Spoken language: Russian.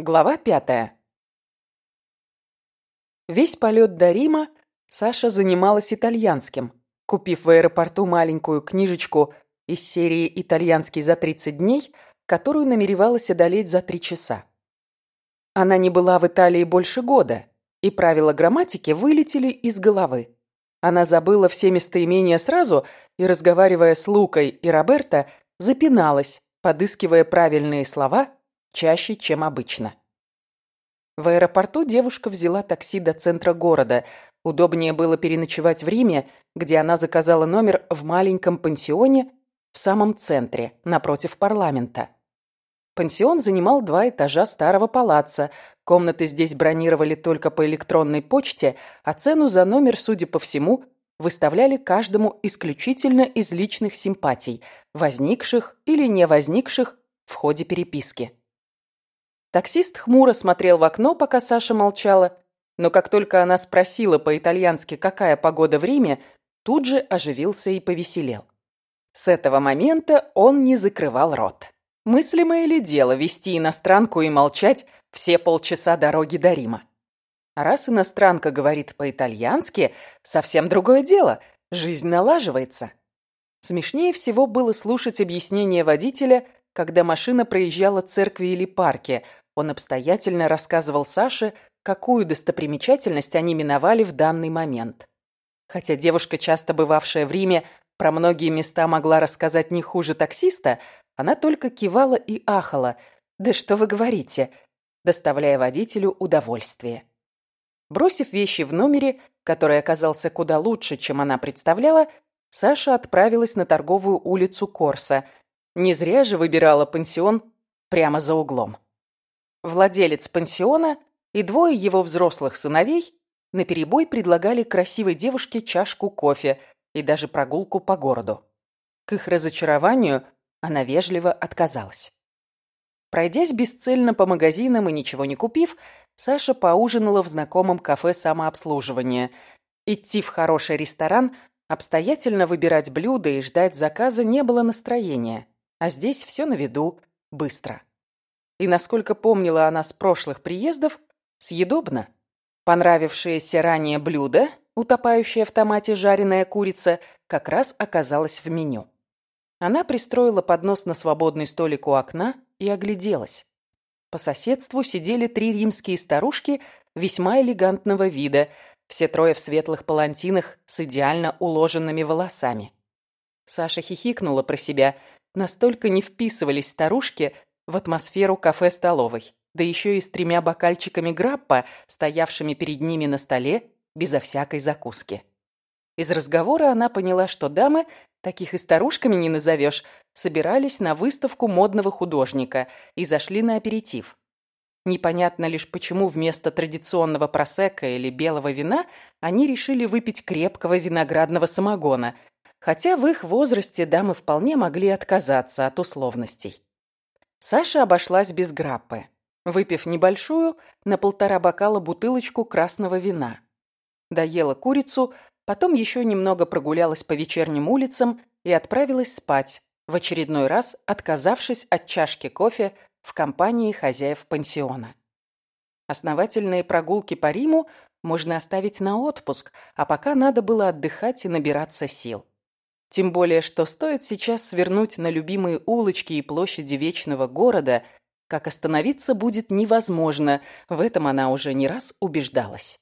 Глава пятая. Весь полет до Рима Саша занималась итальянским, купив в аэропорту маленькую книжечку из серии «Итальянский за 30 дней», которую намеревалась одолеть за три часа. Она не была в Италии больше года, и правила грамматики вылетели из головы. Она забыла все местоимения сразу и, разговаривая с Лукой и Роберто, запиналась, подыскивая правильные слова чаще, чем обычно. В аэропорту девушка взяла такси до центра города. Удобнее было переночевать в Риме, где она заказала номер в маленьком пансионе в самом центре, напротив парламента. Пансион занимал два этажа старого палаца. Комнаты здесь бронировали только по электронной почте, а цену за номер, судя по всему, выставляли каждому исключительно из личных симпатий, возникших или не возникших в ходе переписки. Таксист хмуро смотрел в окно, пока Саша молчала, но как только она спросила по-итальянски, какая погода в Риме, тут же оживился и повеселел. С этого момента он не закрывал рот. Мыслимое ли дело вести иностранку и молчать все полчаса дороги до Рима? раз иностранка говорит по-итальянски, совсем другое дело, жизнь налаживается. Смешнее всего было слушать объяснение водителя, когда машина проезжала церкви или парки, он обстоятельно рассказывал Саше, какую достопримечательность они миновали в данный момент. Хотя девушка, часто бывавшая в Риме, про многие места могла рассказать не хуже таксиста, она только кивала и ахала. «Да что вы говорите?» доставляя водителю удовольствие. Бросив вещи в номере, который оказался куда лучше, чем она представляла, Саша отправилась на торговую улицу Корса. Не зря же выбирала пансион прямо за углом. Владелец пансиона и двое его взрослых сыновей наперебой предлагали красивой девушке чашку кофе и даже прогулку по городу. К их разочарованию она вежливо отказалась. Пройдясь бесцельно по магазинам и ничего не купив, Саша поужинала в знакомом кафе самообслуживания. Идти в хороший ресторан, обстоятельно выбирать блюда и ждать заказа не было настроения. А здесь все на виду, быстро и, насколько помнила она с прошлых приездов, съедобно. Понравившееся ранее блюдо, утопающее в томате жареная курица, как раз оказалось в меню. Она пристроила поднос на свободный столик у окна и огляделась. По соседству сидели три римские старушки весьма элегантного вида, все трое в светлых палантинах с идеально уложенными волосами. Саша хихикнула про себя. Настолько не вписывались старушки в атмосферу кафе-столовой, да еще и с тремя бокальчиками граппа, стоявшими перед ними на столе, безо всякой закуски. Из разговора она поняла, что дамы, таких и старушками не назовешь, собирались на выставку модного художника и зашли на аперитив. Непонятно лишь, почему вместо традиционного просека или белого вина они решили выпить крепкого виноградного самогона, хотя в их возрасте дамы вполне могли отказаться от условностей. Саша обошлась без граппы, выпив небольшую на полтора бокала бутылочку красного вина. Доела курицу, потом еще немного прогулялась по вечерним улицам и отправилась спать, в очередной раз отказавшись от чашки кофе в компании хозяев пансиона. Основательные прогулки по Риму можно оставить на отпуск, а пока надо было отдыхать и набираться сил. Тем более, что стоит сейчас свернуть на любимые улочки и площади Вечного города, как остановиться будет невозможно, в этом она уже не раз убеждалась.